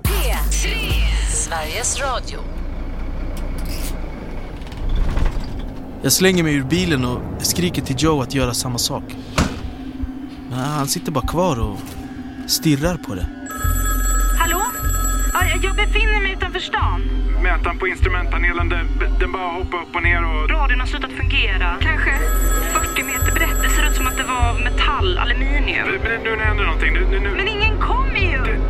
P3. Sveriges Radio. Jag slänger mig ur bilen och skriker till Joe att göra samma sak. Men han sitter bara kvar och stirrar på det. Hallå? Ja, jag befinner mig utanför stan. Mätaren på instrumentpanelen, den, den bara hoppar upp och ner och... Radion har slutat fungera. Kanske 40 meter brett. Det ser ut som att det var metall, aluminium. Nu, nu händer någonting. Nu, nu, Men ingen kommer ju!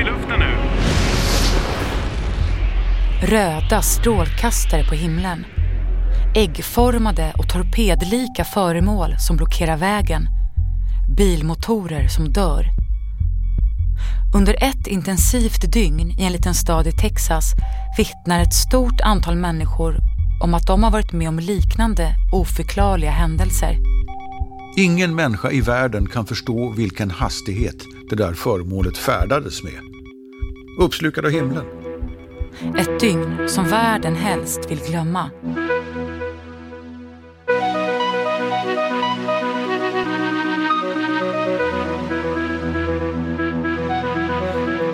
I luften nu. Röda strålkastare på himlen. Äggformade och torpedlika föremål som blockerar vägen. Bilmotorer som dör. Under ett intensivt dygn i en liten stad i Texas vittnar ett stort antal människor om att de har varit med om liknande oförklarliga händelser. Ingen människa i världen kan förstå vilken hastighet det där föremålet färdades med. Uppslukad av himlen. Ett dygn som världen helst vill glömma.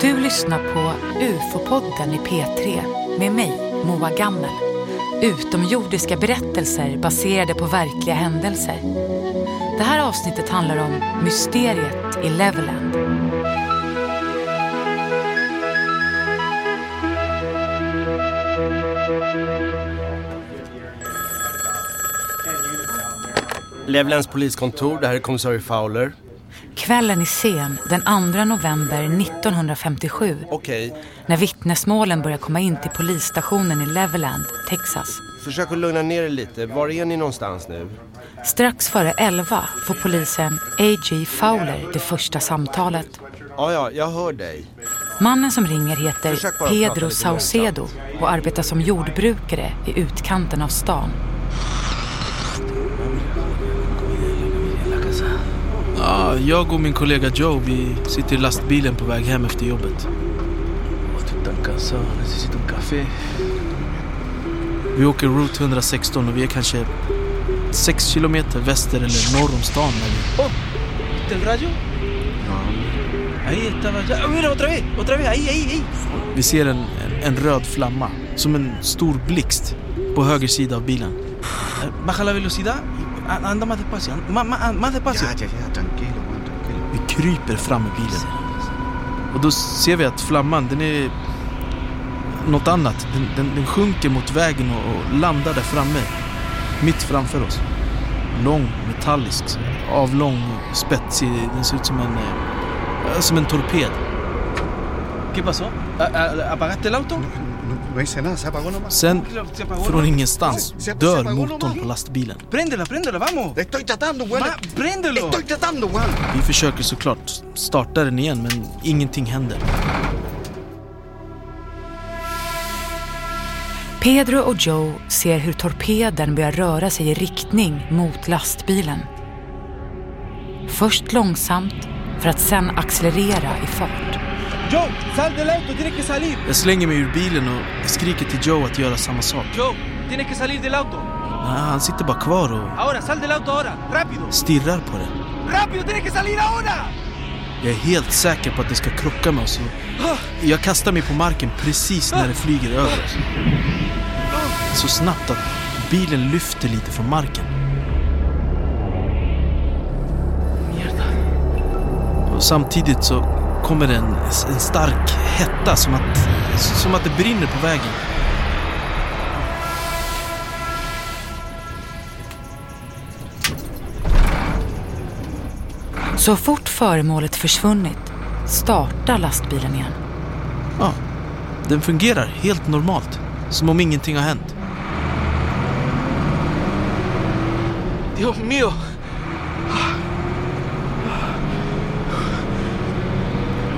Du lyssnar på UFO-podden i P3 med mig, Moa Gammel. Utomjordiska berättelser baserade på verkliga händelser. Det här avsnittet handlar om mysteriet i Leveland. Levlands poliskontor, det här är kommissarie Fowler. Kvällen är sen den 2 november 1957 Okej, när vittnesmålen börjar komma in till polisstationen i Leveland, Texas. försök att lugna ner er lite. Var är ni någonstans nu? Strax före 11 får polisen A.G. Fowler det första samtalet. Ja, ja, jag hör dig. Mannen som ringer heter Pedro Saucedo och arbetar som jordbrukare i utkanten av stan. Ja, jag och min kollega Joe, vi sitter i lastbilen på väg hem efter jobbet. Vi åker Route 116 och vi är kanske 6 kilometer väster eller norr om stan när vi... ¿El rayo? Ahí estaba ya. Mira, otra vez, otra vez, ahí, ahí, ahí. Vi ser en, en, en röd flamma, som en stor blixt, på höger sida av bilen. Baja la velocidad. A- Anda más despacio. Más, más, más despacio. Vi kryper fram i bilen. Och då ser vi att flamman, den är något annat. Den, den, den sjunker mot vägen och, och landar där framme. Mitt framför oss. Lång, metallisk, avlång, spetsig. Den ser ut som en, eh, som en torped. ¿Qué pasó? A- a- ¿Apagaste el auto? Sen, från ingenstans, dör motorn på lastbilen. Vi försöker såklart starta den igen, men ingenting händer. Pedro och Joe ser hur torpeden börjar röra sig i riktning mot lastbilen. Först långsamt för att sen accelerera i fart. Joe, sal del auto, tienes que salir. Jag slänger mig ur bilen och skriker till Joe att göra samma sak. Joe, tienes que salir del auto. Men han sitter bara kvar och Ahora, sal del auto ahora. Rápido. stirrar på det. Rápido, tienes que salir ahora. Jag är helt säker på att det ska krocka med oss. och Jag kastar mig på marken precis när det flyger över oss. Så snabbt att bilen lyfter lite från marken. Och samtidigt så kommer en, en stark hetta som att, som att det brinner på vägen. Så fort föremålet försvunnit startar lastbilen igen. Ja, den fungerar helt normalt. Som om ingenting har hänt. Dios mío.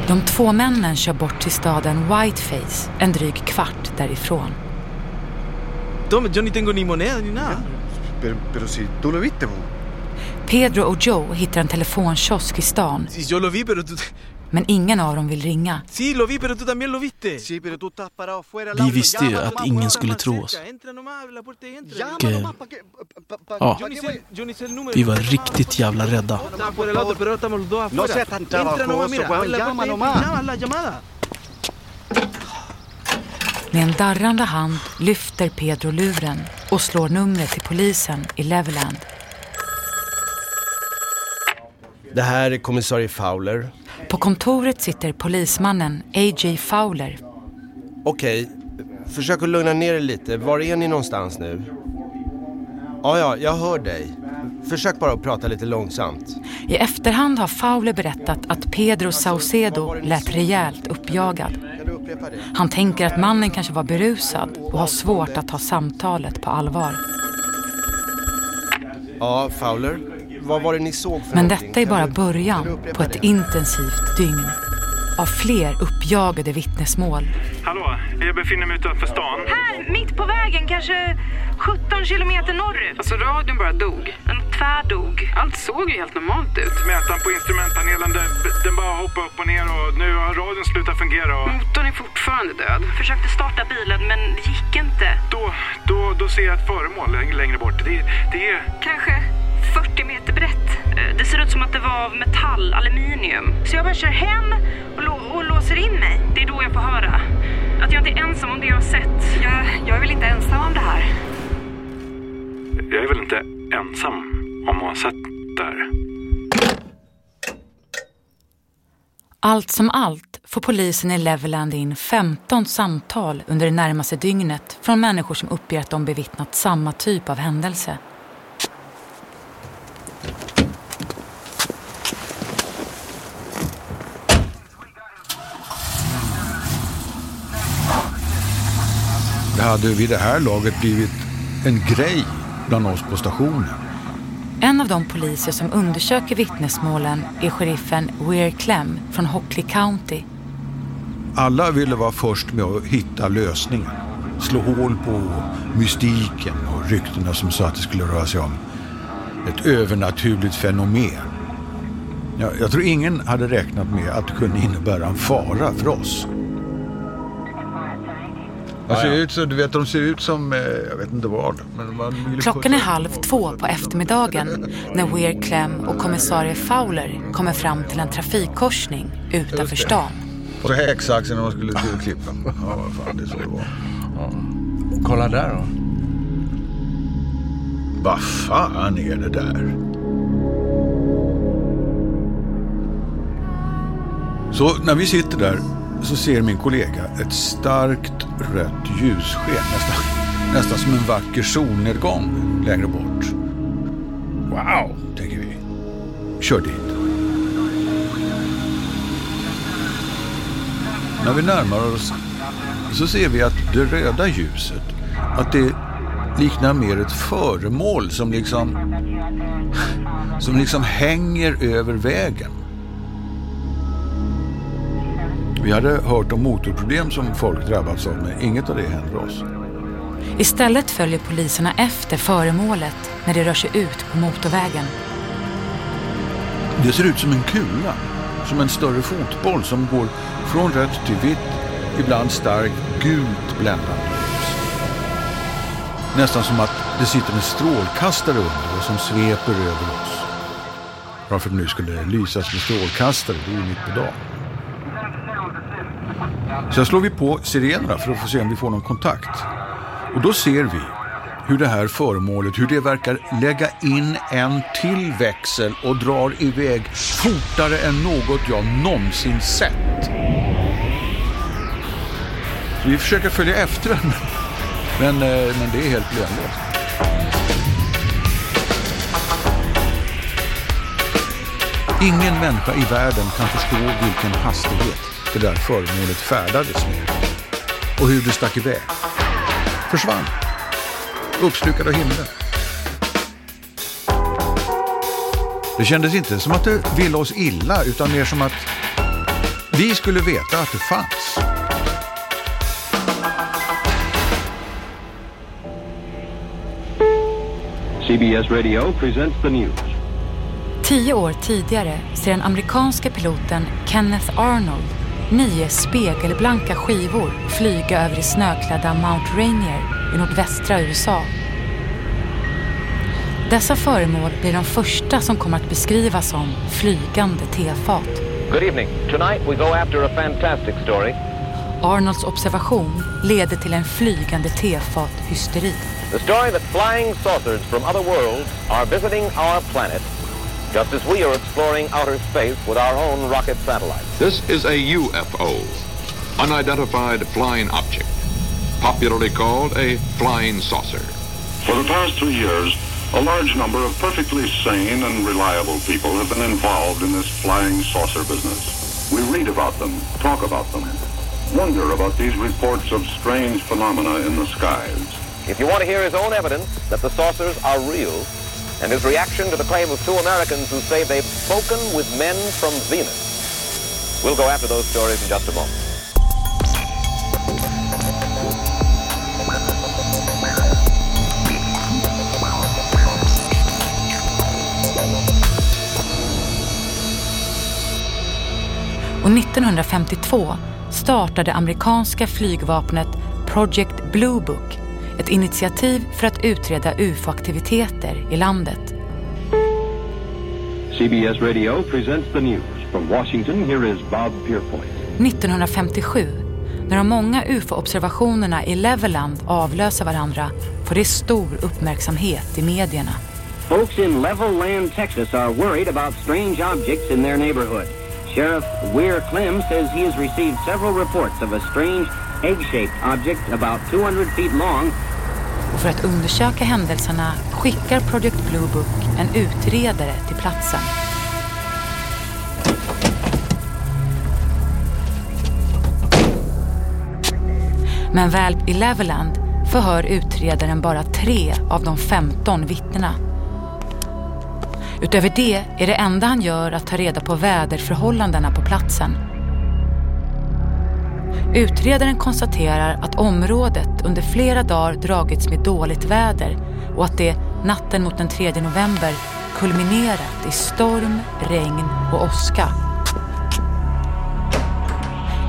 De två männen kör bort till staden Whiteface, en dryg kvart därifrån. Tome, yo ni tengo ni moneda ni nada. Pero, pero si tú lo viste, weón. Pedro och Joe hittar en telefonkiosk i stan Si yo lo vi, pero tú... men ingen av dem vill ringa. Vi, visste ju att ingen skulle tro oss. Och, eh, ja, vi var riktigt jävla rädda. Med en darrande hand lyfter Pedro luren och slår numret till polisen i Leveland. Det här är kommissarie Fowler. På kontoret sitter polismannen A.J. Fowler. Okej, försök att lugna ner er lite. Var är ni någonstans nu? Ja, ja, jag hör dig. Försök bara att prata lite långsamt. I efterhand har Fowler berättat att Pedro Saucedo lät rejält uppjagad. Han tänker att mannen kanske var berusad och har svårt att ta samtalet på allvar. Ja, Fowler. Vad var det ni såg för Men detta är bara början på ett intensivt dygn. Av fler uppjagade vittnesmål. Hallå, jag befinner mig utanför stan. Här, mitt på vägen, kanske 17 kilometer norrut. Alltså radion bara dog. Den tvärdog. Allt såg ju helt normalt ut. Mätaren på instrumentpanelen, den, den bara hoppar upp och ner och nu har radion slutat fungera och Motorn är fortfarande död. Försökte starta bilen, men det gick inte. då, då, då ser jag ett föremål läng- längre bort. Det, det är... Kanske 40 meter brett. Eh, Det ser ut som att det var av metall, aluminium. Så jag bara kör hem och, lå- och låser in mig. Det är då jag får höra. Att jag inte är ensam om det jag har sett. Jag, jag är väl inte ensam om det här. Jag är väl inte ensam om att ha sett där. Allt som allt får polisen i Leveland in 15 samtal under det närmaste dygnet från människor som uppger att de bevittnat samma typ av händelse. Hade vid det här laget blivit en grej bland oss på stationen. En av de poliser som undersöker vittnesmålen är sheriffen Weir Clem från Hockley County. Alla ville vara först med att hitta lösningen. Slå hål på mystiken och ryktena som sa att det skulle röra sig om ett övernaturligt fenomen. Jag, jag tror ingen hade räknat med att det kunde innebära en fara för oss. De ser ut så, du vet, de ser ut som, eh, jag vet inte vad. Men man ville Klockan är halv två på eftermiddagen när Weir Clem och kommissarie Fowler kommer fram till en trafikkorsning utanför stan. Och så häcksaxen när man skulle klippa. Ja, vad fan, det är så det var. Kolla där då. Vad fan är det där? Så när vi sitter där så ser min kollega ett starkt rött ljussken. Nästan, nästan som en vacker solnedgång längre bort. Wow, tänker vi. Kör dit. När vi närmar oss så ser vi att det röda ljuset, att det liknar mer ett föremål som liksom som liksom hänger över vägen. Vi hade hört om motorproblem som folk drabbats av, men inget av det händer oss. Istället följer poliserna efter föremålet när det rör sig ut på motorvägen. Det ser ut som en kula, som en större fotboll som går från rött till vitt, ibland starkt gult bländande ljus. Nästan som att det sitter en strålkastare under och som sveper över oss. Varför det nu skulle lysas med strålkastare, det är ju mitt på dagen. Sen slår vi på sirenerna för att få se om vi får någon kontakt. Och då ser vi hur det här föremålet, hur det verkar lägga in en till växel och drar iväg fortare än något jag någonsin sett. Så vi försöker följa efter den, men, eh, men det är helt lönlöst. Ingen människa i världen kan förstå vilken hastighet det där föremålet färdades med. Och hur det stack iväg. Försvann. Uppslukad av himlen. Det kändes inte som att det ville oss illa, utan mer som att vi skulle veta att det fanns. CBS Radio presents the news. Tio år tidigare ser den amerikanska piloten Kenneth Arnold nio spegelblanka skivor flyga över det snöklädda Mount Rainier i nordvästra USA. Dessa föremål blir de första som kommer att beskrivas som flygande tefat. Good evening. Tonight we go after a fantastic story. Arnolds observation leder till en flygande tefat-hysteri. The story that flying saucers from other worlds are visiting our planet just as we are exploring outer space with our own rocket satellites. This is a UFO, unidentified flying object, popularly called a flying saucer. For the past two years, a large number of perfectly sane and reliable people have been involved in this flying saucer business. We read about them, talk about them, wonder about these reports of strange phenomena in the skies. If you want to hear his own evidence that the saucers are real, and his reaction to the claim of two Americans who say they've spoken with men from Venus, we'll go after those stories in just a moment. Och 1952 startade amerikanska flygvapnet Project Blue Book, ett initiativ för att utreda ufo-aktiviteter i landet. CBS Radio presents the news. From Washington, here is Bob Pierpoint. 1957, när de många ufo-observationerna i Leveland avlöser varandra, får det stor uppmärksamhet i medierna. Folks in Levelland, Texas are worried about strange objects in their neighborhood. Sheriff Weir Clem says he has received several reports of a strange egg-shaped object about 200 feet long. Och för att undersöka händelserna skickar Project Blue Book en utredare till platsen. Men väl i Leveland förhör utredaren bara tre av de 15 vittnena. Utöver det är det enda han gör att ta reda på väderförhållandena på platsen. Utredaren konstaterar att området under flera dagar dragits med dåligt väder och att det natten mot den 3 november kulminerat i storm, regn och åska.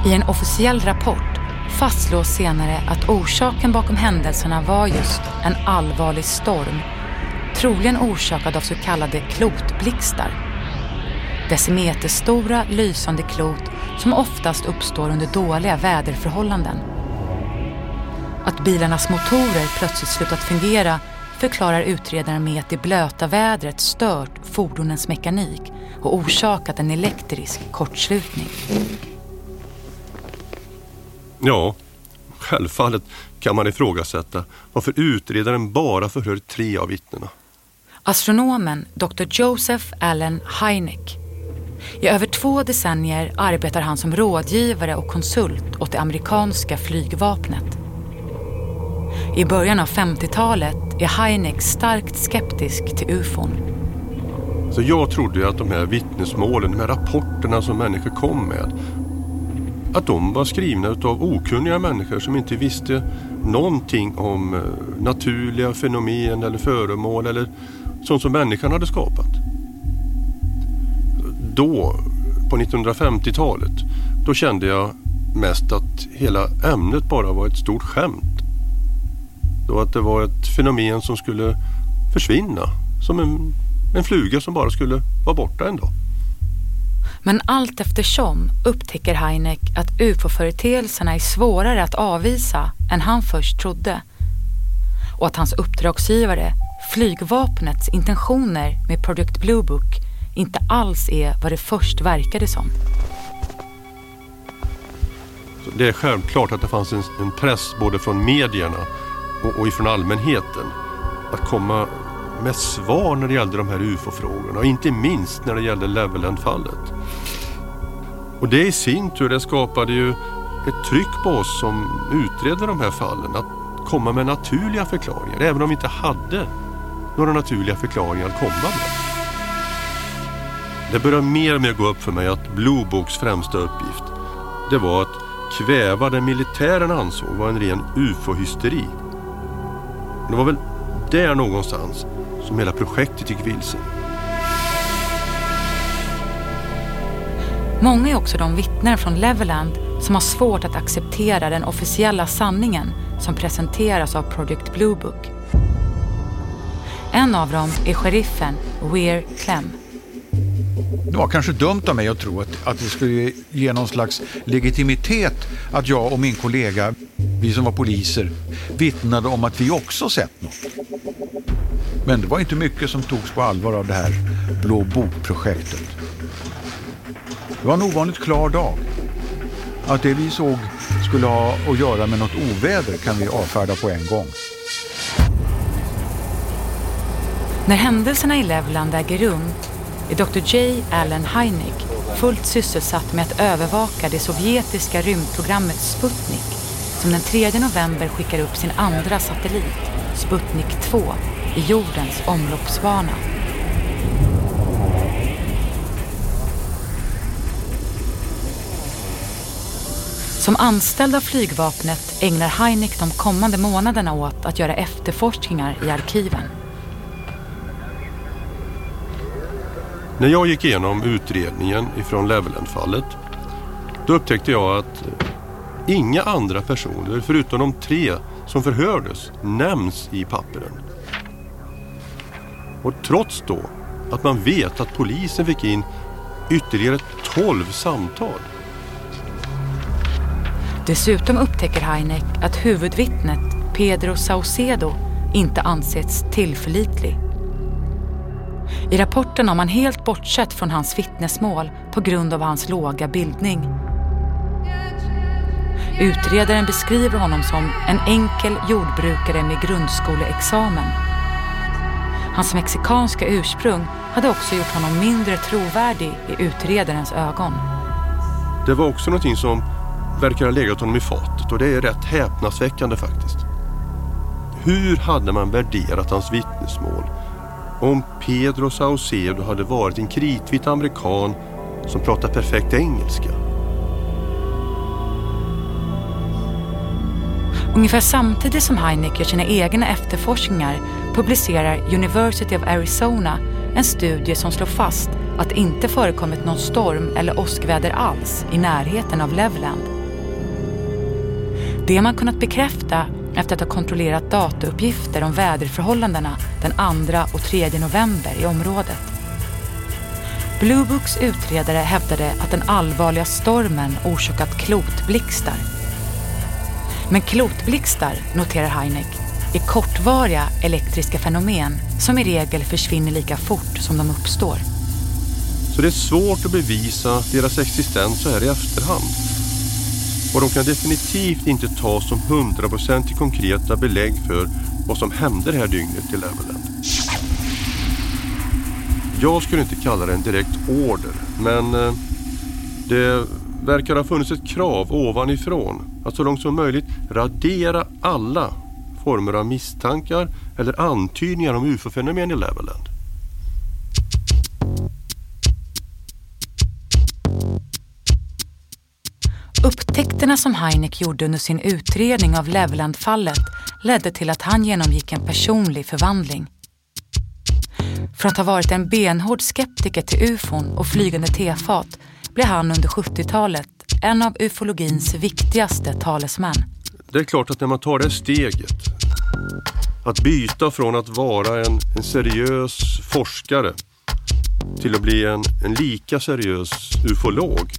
I en officiell rapport fastslås senare att orsaken bakom händelserna var just en allvarlig storm troligen orsakad av så kallade klotblixtar. Decimeterstora lysande klot som oftast uppstår under dåliga väderförhållanden. Att bilarnas motorer plötsligt slutat fungera förklarar utredaren med att det blöta vädret stört fordonens mekanik och orsakat en elektrisk kortslutning. Ja, självfallet kan man ifrågasätta varför utredaren bara förhör tre av vittnena. Astronomen Dr. Joseph Allen Hynek. I över två decennier arbetar han som rådgivare och konsult åt det amerikanska flygvapnet. I början av 50-talet är Heineck starkt skeptisk till ufon. Så jag trodde ju att de här vittnesmålen, de här rapporterna som människor kom med, att de var skrivna av okunniga människor som inte visste någonting om eh, naturliga fenomen eller föremål eller sånt som människan hade skapat. Då, på 1950-talet, då kände jag mest att hela ämnet bara var ett stort skämt. Då att det var ett fenomen som skulle försvinna. Som en, en fluga som bara skulle vara borta en dag. Men allt eftersom upptäcker Heineck att ufo-företeelserna är svårare att avvisa än han först trodde. Och att hans uppdragsgivare, flygvapnets intentioner med Project Blue Book inte alls är vad det först verkade som. Det är självklart att det fanns en, en press både från medierna och, och ifrån allmänheten att komma med svar när det gällde de här UFO-frågorna och inte minst när det gällde Leveland-fallet. Och det i sin tur det skapade ju ett tryck på oss som utredde de här fallen att komma med naturliga förklaringar även om vi inte hade några naturliga förklaringar att komma med. Det började mer och mer gå upp för mig att Blue Books främsta uppgift det var att kväva det militären ansåg var en ren ufo-hysteri. Det var väl där någonstans som hela projektet gick vilse. Många är också de vittnen från Leveland som har svårt att acceptera den officiella sanningen som presenteras av Project Blue Book. En av dem är sheriffen Weir Clem. Det var kanske dumt av mig att tro att, att det skulle ge någon slags legitimitet att jag och min kollega, vi som var poliser, vittnade om att vi också sett något. Men det var inte mycket som togs på allvar av det här Blå bokprojektet. Det var en ovanligt klar dag. Att det vi såg skulle ha att göra med något oväder kan vi avfärda på en gång. När händelserna i Levland äger rum är Dr. J. Allen Hynek fullt sysselsatt med att övervaka det sovjetiska rymdprogrammet Sputnik som den 3 november skickar upp sin andra satellit, Sputnik 2, i jordens omloppsbana. Som anställd av flygvapnet ägnar Heineck de kommande månaderna åt att göra efterforskningar i arkiven. När jag gick igenom utredningen ifrån Leveland-fallet då upptäckte jag att inga andra personer förutom de tre som förhördes nämns i papperen. Och trots då att man vet att polisen fick in ytterligare 12 samtal. Dessutom upptäcker Heineck att huvudvittnet Pedro Saucedo inte ansetts tillförlitlig. I rapporten har man helt bortsett från hans vittnesmål på grund av hans låga bildning. Utredaren beskriver honom som en enkel jordbrukare med grundskoleexamen. Hans mexikanska ursprung hade också gjort honom mindre trovärdig i utredarens ögon. Det var också någonting som verkar ha legat honom i fatet och det är rätt häpnadsväckande faktiskt. Hur hade man värderat hans vittnesmål om Pedro Saucedo hade varit en kritvit amerikan som pratar perfekt engelska? Ungefär samtidigt som Heineck gör sina egna efterforskningar publicerar University of Arizona en studie som slår fast att det inte förekommit någon storm eller åskväder alls i närheten av Leveland. Det har man kunnat bekräfta efter att ha kontrollerat datauppgifter om väderförhållandena den 2 och 3 november i området. Blue Books utredare hävdade att den allvarliga stormen orsakat klotblixtar. Men klotblixtar, noterar Heineck, är kortvariga elektriska fenomen som i regel försvinner lika fort som de uppstår. Så det är svårt att bevisa deras existens så här i efterhand. Och de kan definitivt inte tas som hundraprocentigt konkreta belägg för vad som hände det här dygnet i Leveland. Jag skulle inte kalla det en direkt order, men eh, det verkar ha funnits ett krav ovanifrån att så långt som möjligt radera alla former av misstankar eller antydningar om ufo-fenomen i Leveland. Upptäckterna som Heineck gjorde under sin utredning av Leveland-fallet ledde till att han genomgick en personlig förvandling. Från att ha varit en benhård skeptiker till ufon och flygande tefat blev han under 70-talet en av ufologins viktigaste talesmän. Det är klart att när man tar det steget, att byta från att vara en, en seriös forskare till att bli en, en lika seriös ufolog,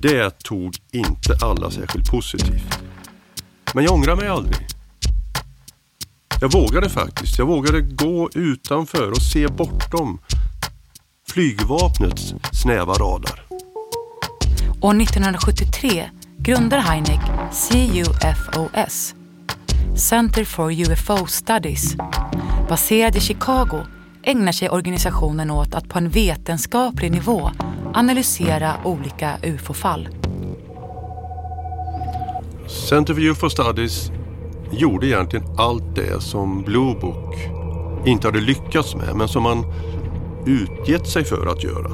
det tog inte alla särskilt positivt. Men jag ångrar mig aldrig. Jag vågade faktiskt. Jag vågade gå utanför och se bortom flygvapnets snäva radar. År 1973 grundar Heineck CUFOS, Center for UFO Studies. Baserad i Chicago ägnar sig organisationen åt att på en vetenskaplig nivå analysera olika ufo-fall. Center for UFO Studies gjorde egentligen allt det som Blue Book inte hade lyckats med men som man utgett sig för att göra.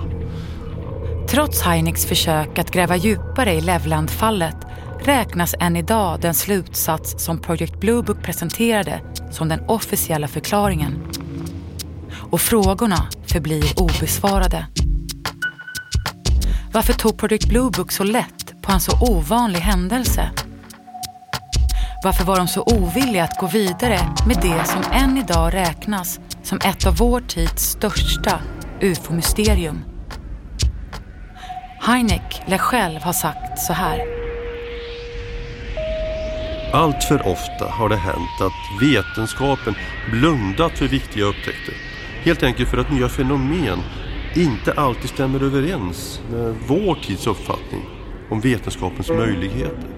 Trots Heinecks försök att gräva djupare i Leveland-fallet räknas än idag den slutsats som Project Blue Book presenterade som den officiella förklaringen. Och frågorna förblir obesvarade. Varför tog Project Blue Book så lätt på en så ovanlig händelse? Varför var de så ovilliga att gå vidare med det som än idag räknas som ett av vår tids största ufo-mysterium? Heineck lär själv ha sagt så här. Allt för ofta har det hänt att vetenskapen blundat för viktiga upptäckter. Helt enkelt för att nya fenomen inte alltid stämmer överens med vår tids uppfattning om vetenskapens möjligheter.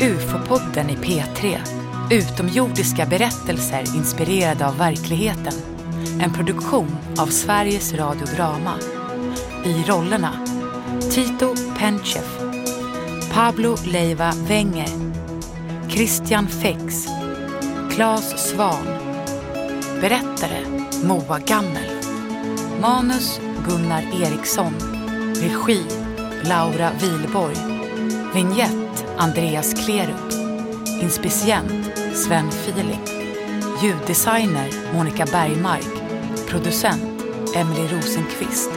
UFO-podden i P3. Utomjordiska berättelser inspirerade av verkligheten. En produktion av Sveriges Radio Drama. I rollerna. Tito Penchev, Pablo Leiva Wenger, Christian Fex, Claes Svan, Berättare Moa Gammel, Manus Gunnar Eriksson, Regi Laura Vilborg, Vignett Andreas Klerup, inspicient Sven Filip. ljuddesigner Monica Bergmark, producent Emily Rosenqvist.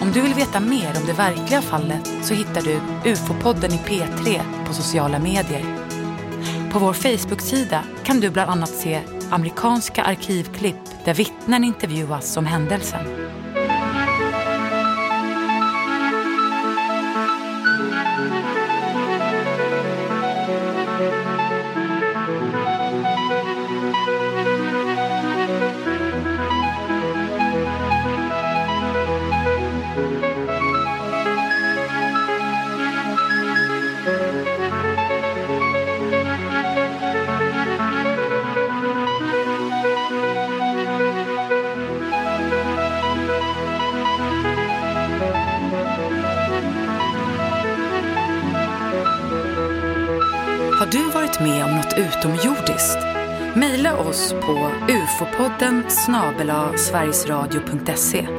Om du vill veta mer om det verkliga fallet så hittar du UFO-podden i P3 på sociala medier. På vår Facebook-sida kan du bland annat se amerikanska arkivklipp där vittnen intervjuas om händelsen. Har du varit med om något utomjordiskt? Maila oss på ufopodden snabela sverigesradio.se